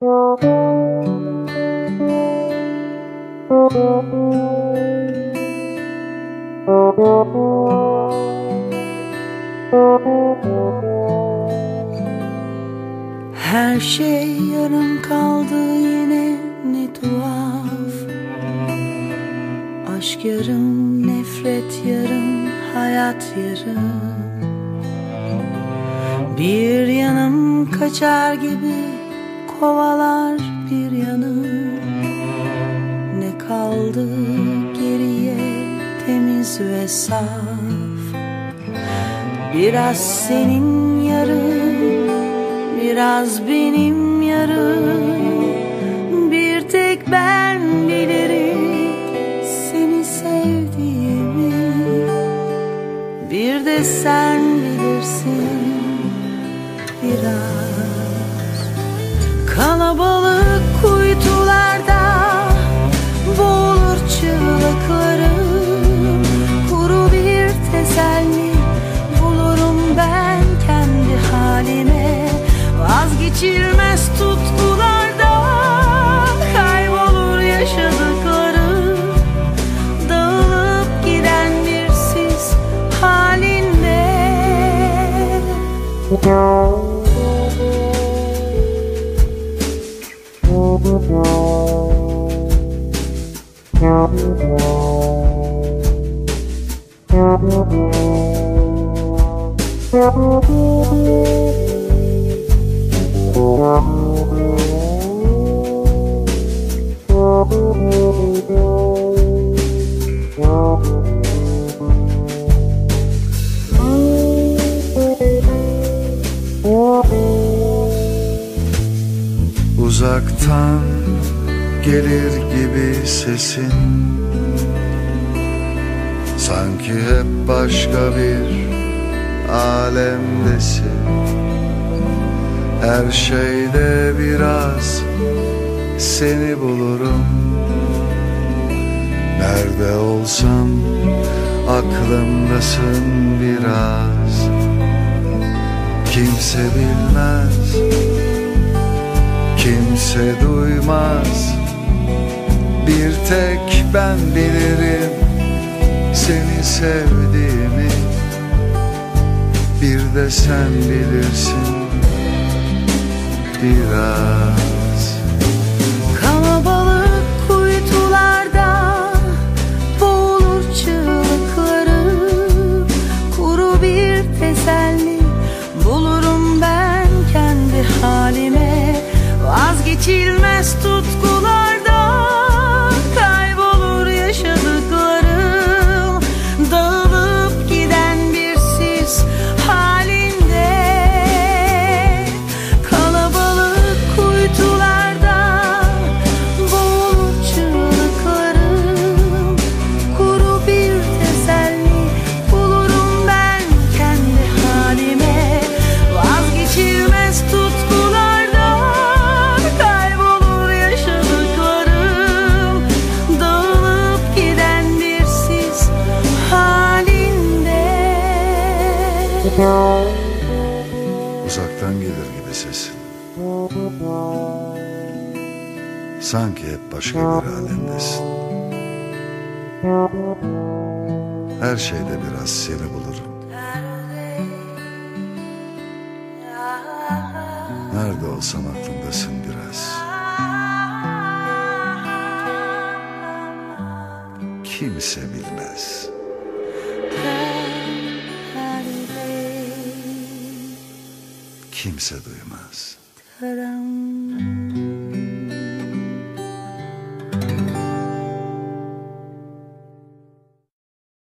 Her şey yarım kaldı yine ne tuhaf. Aşk yarım, nefret yarım, hayat yarım. Bir yanım kaçar gibi kovalar bir yanım Ne kaldı geriye temiz ve saf? Biraz senin yarın Biraz benim yarım Bir tek ben bilirim Seni sevdiğimi. Bir de sen bilirsin Biraz Kalabalık kuytularda Boğulur çığlıklarım Kuru bir teselli Bulurum ben kendi halime. Vazgeçilmez Thank Uzaktan gelir gibi sesin. Sanki hep başka bir alemdesin. Her şeyde biraz seni bulurum. Nerede olsam aklımdasın biraz. Kimse bilmez Kimse duymaz. Bir tek ben bilirim Seni sevdiğimi. Bir de sen bilirsin Biraz Vazgeçilmez tutkularda uzaktan gelir gibi sesin. Sanki hep başka bir alemdesin. Her şeyde biraz seni bulurum. Nerede olsam aklımdasın biraz. Kimse bilmez Kimse duymaz. Taram